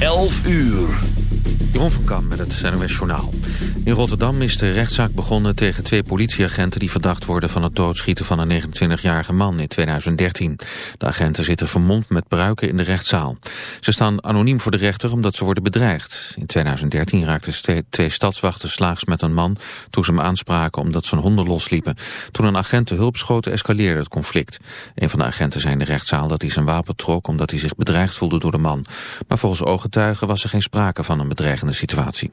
11 uur. Jeroen van Kam met het NOS Journaal. In Rotterdam is de rechtszaak begonnen tegen twee politieagenten... die verdacht worden van het doodschieten van een 29-jarige man in 2013. De agenten zitten vermomd met bruiken in de rechtszaal. Ze staan anoniem voor de rechter omdat ze worden bedreigd. In 2013 raakten twee, stadswachten slaags met een man... toen ze hem aanspraken omdat zijn honden losliepen. Toen een agent de hulp schoot, escaleerde het conflict. Een van de agenten zei in de rechtszaal dat hij zijn wapen trok... omdat hij zich bedreigd voelde door de man. Maar volgens ooggetuigen was er geen sprake van een bedreigende situatie.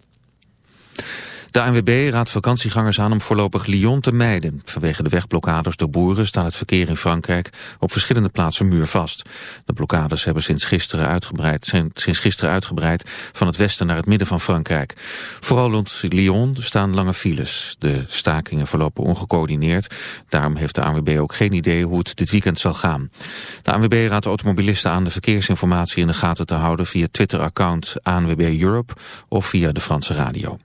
De ANWB raadt vakantiegangers aan om voorlopig Lyon te mijden. Vanwege de wegblokkades door boeren staat het verkeer in Frankrijk op verschillende plaatsen muurvast. De blokkades hebben sinds gisteren uitgebreid, sinds gisteren uitgebreid van het westen naar het midden van Frankrijk. Vooral rond Lyon staan lange files. De stakingen verlopen ongecoördineerd. Daarom heeft de ANWB ook geen idee hoe het dit weekend zal gaan. De ANWB raadt automobilisten aan de verkeersinformatie in de gaten te houden via Twitter-account ANWB Europe of via de Franse radio.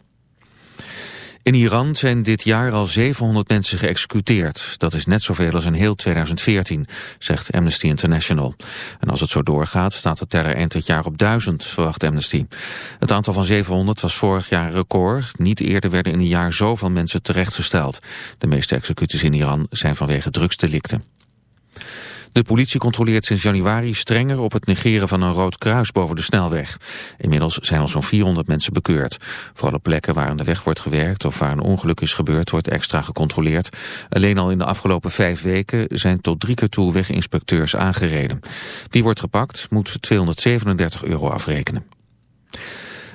In Iran zijn dit jaar al 700 mensen geëxecuteerd. Dat is net zoveel als in heel 2014, zegt Amnesty International. En als het zo doorgaat, staat de teller eind dit jaar op 1000, verwacht Amnesty. Het aantal van 700 was vorig jaar record. Niet eerder werden in een jaar zoveel mensen terechtgesteld. De meeste executies in Iran zijn vanwege drugsdelicten. De politie controleert sinds januari strenger op het negeren van een rood kruis boven de snelweg. Inmiddels zijn al zo'n 400 mensen bekeurd. Voor alle plekken waar aan de weg wordt gewerkt of waar een ongeluk is gebeurd wordt extra gecontroleerd. Alleen al in de afgelopen vijf weken zijn tot drie keer toe weginspecteurs aangereden. Wie wordt gepakt moet 237 euro afrekenen.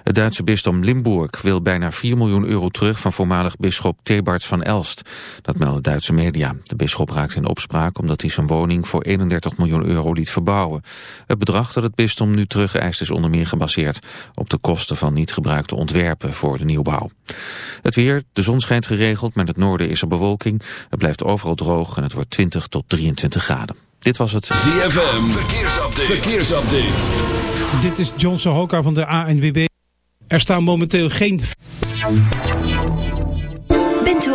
Het Duitse bisdom Limburg wil bijna 4 miljoen euro terug van voormalig bisschop Thebarts van Elst. Dat melden Duitse media. De bisschop raakt in opspraak omdat hij zijn woning voor 31 miljoen euro liet verbouwen. Het bedrag dat het bisdom nu terug eist is onder meer gebaseerd op de kosten van niet gebruikte ontwerpen voor de nieuwbouw. Het weer, de zon schijnt geregeld, maar in het noorden is er bewolking. Het blijft overal droog en het wordt 20 tot 23 graden. Dit was het ZFM. Verkeersupdate. Verkeersupdate. Dit is John Sohoka van de ANWB. Er staan momenteel geen...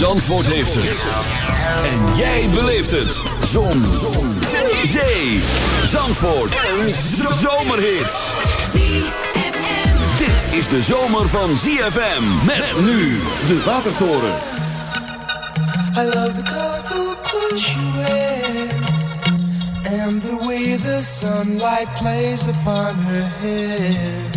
Zandvoort heeft het. En jij beleeft het. Zon. Zon. Zee. Zandvoort. Een zomerhit. Dit is de zomer van ZFM. Met nu de Watertoren. I love the colorful clothes she wears And the way the sunlight plays upon her hair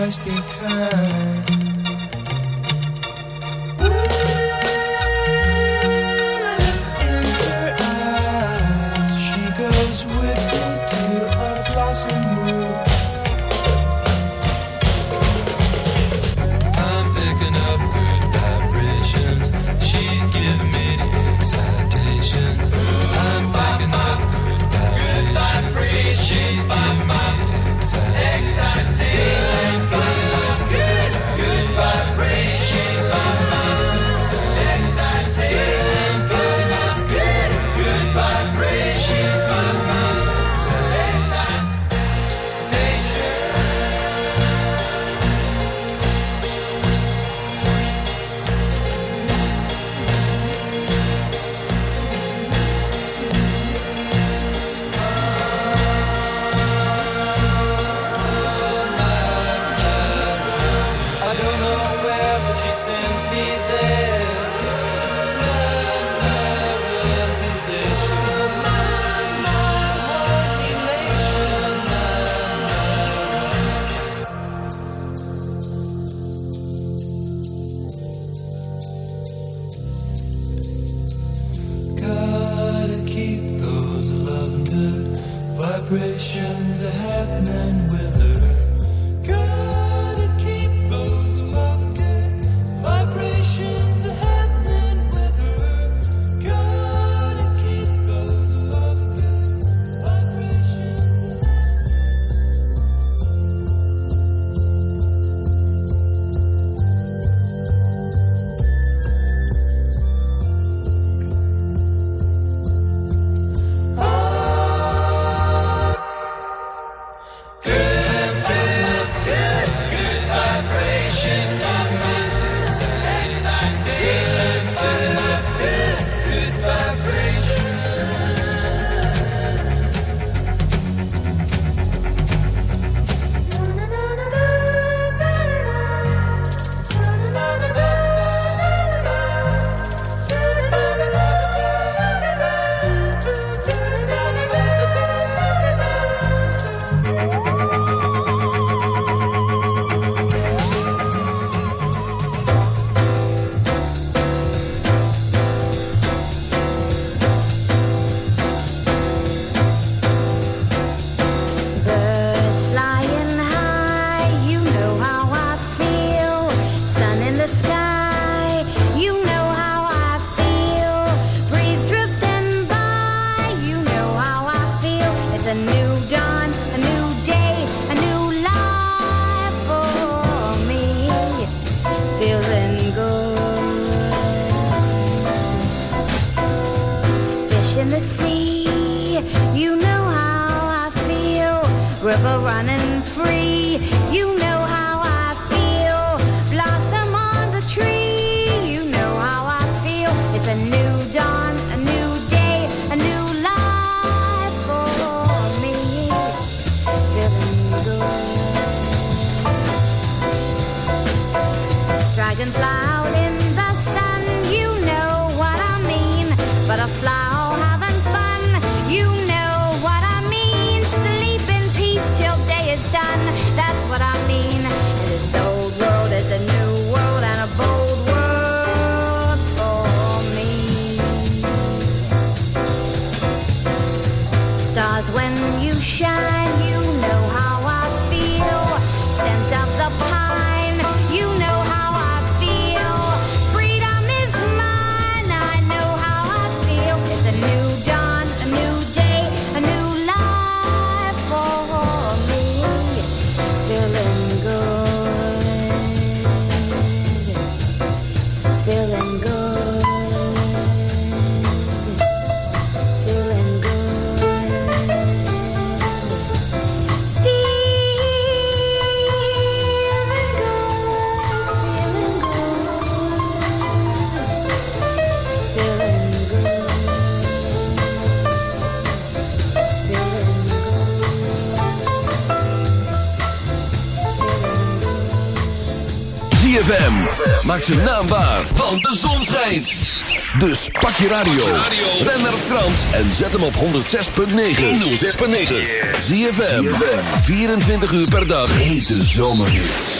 must be kind. when you shine, you know how I feel. ZFM. Maak naam naambaar, want de zon schijnt. Dus pak je radio. Ben naar Frans en zet hem op 106.9. 106.9. ZFM. 24 uur per dag. Hete zomerhits.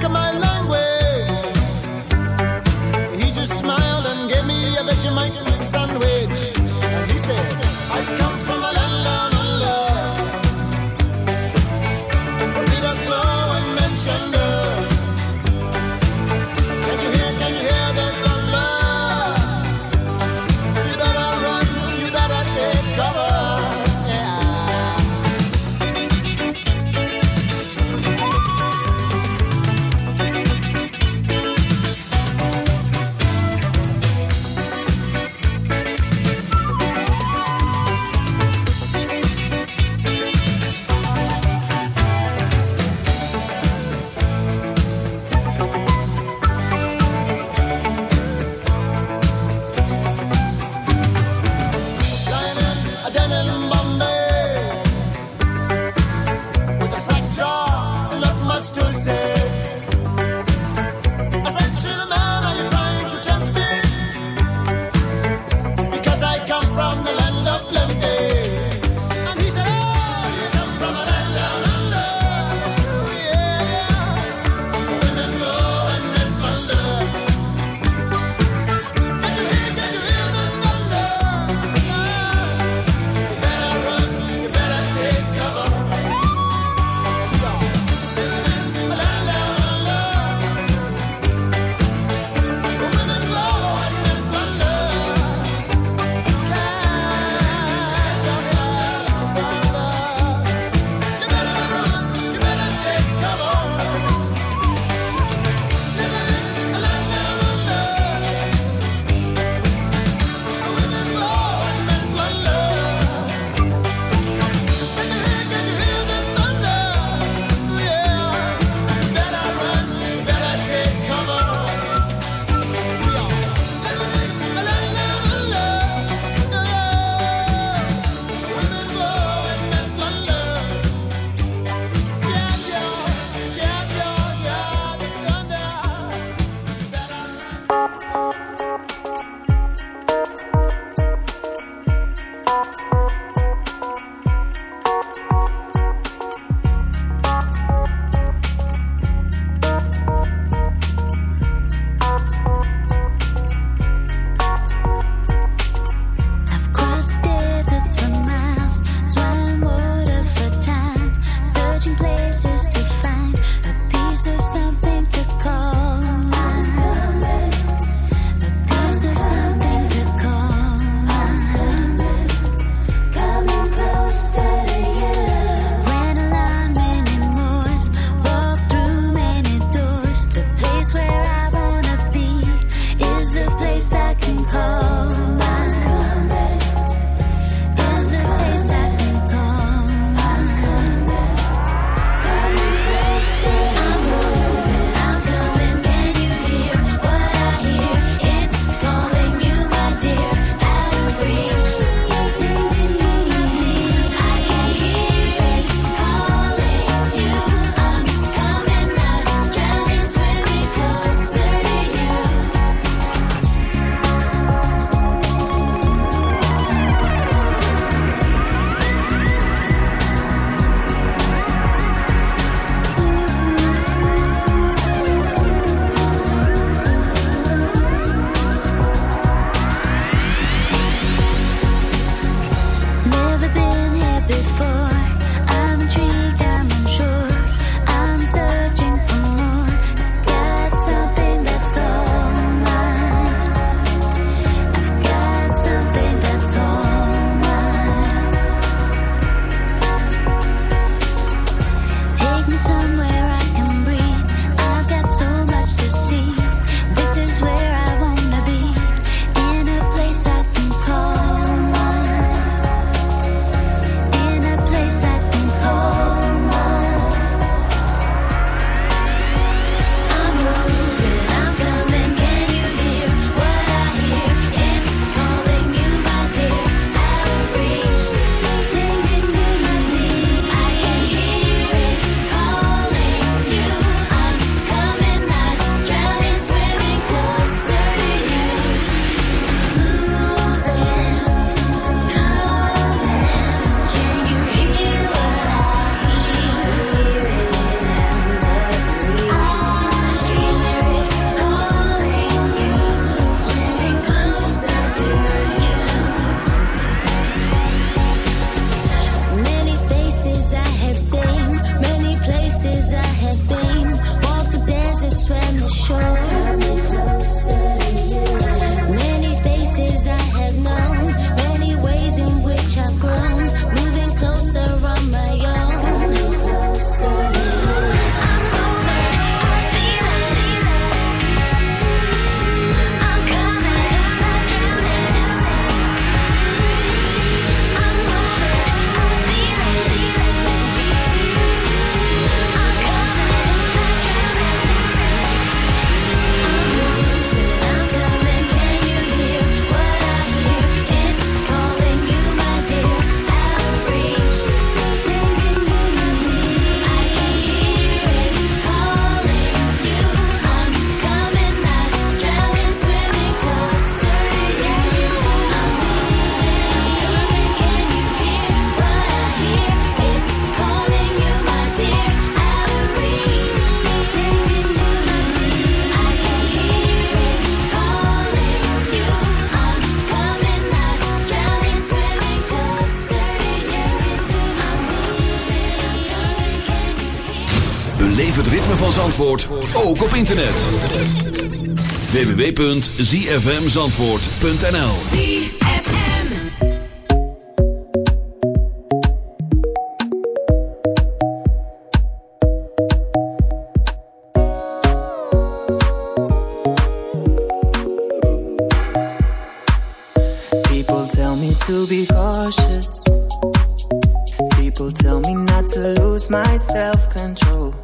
back my life. ook op internet. www.zfmzandvoort.nl People tell me to be cautious. People tell me not to lose my self-control.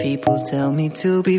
People tell me to be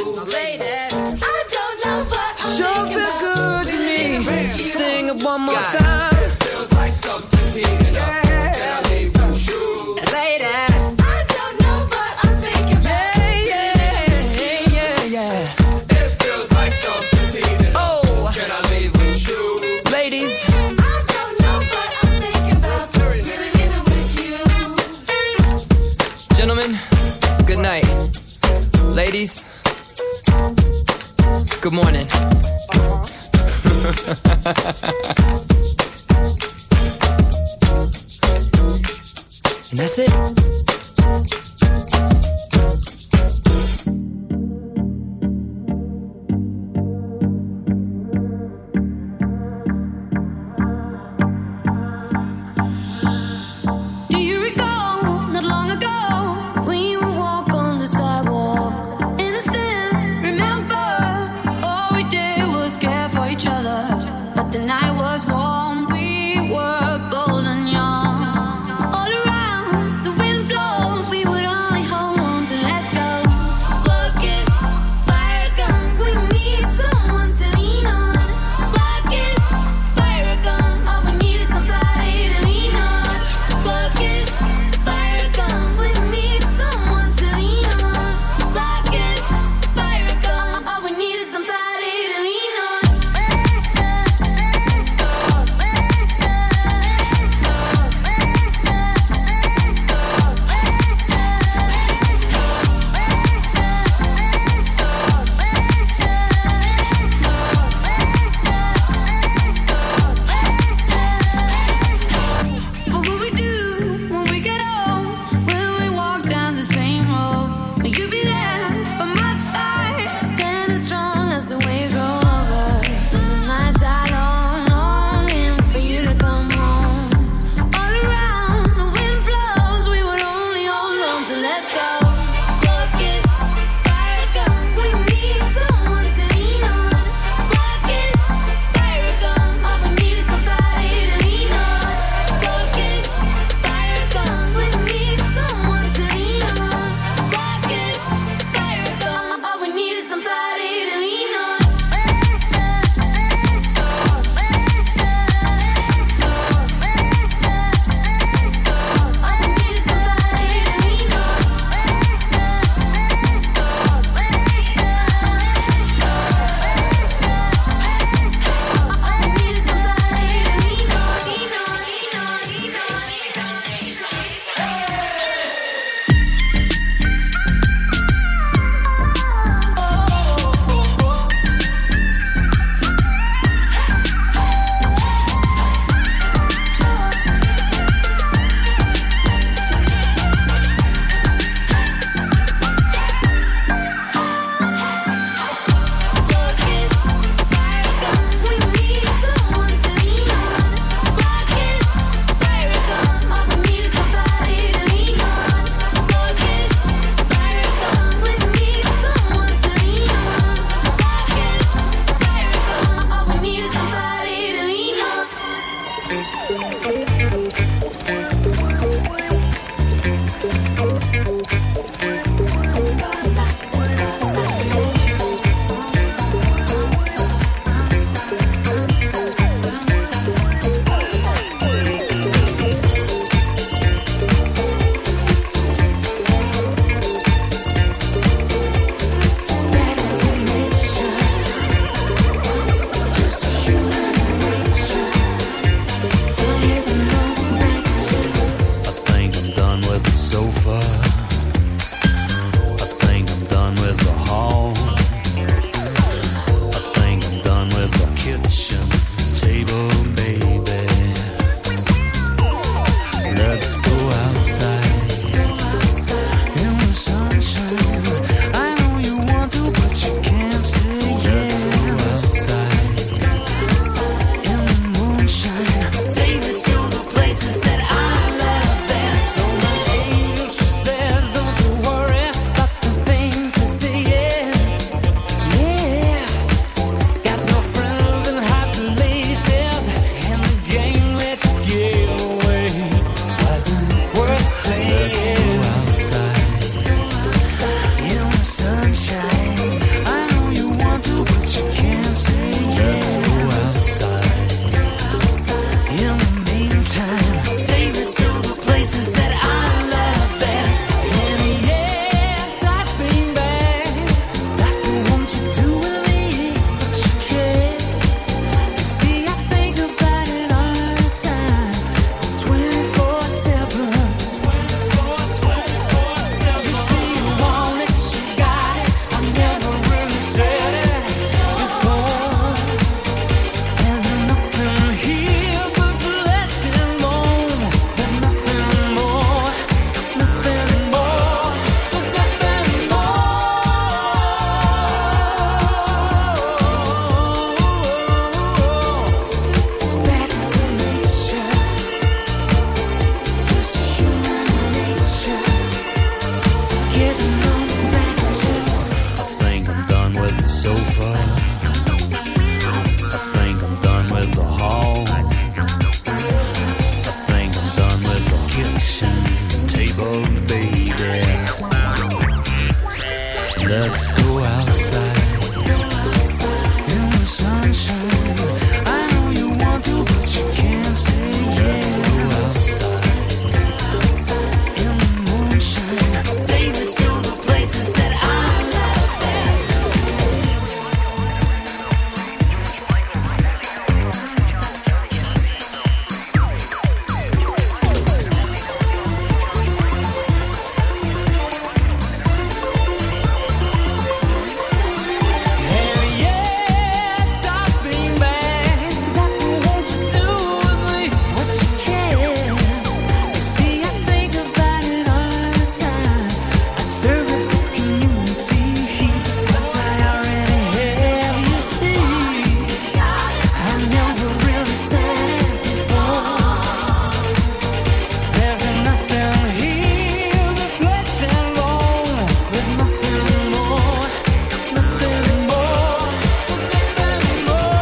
one more time. Feels like something.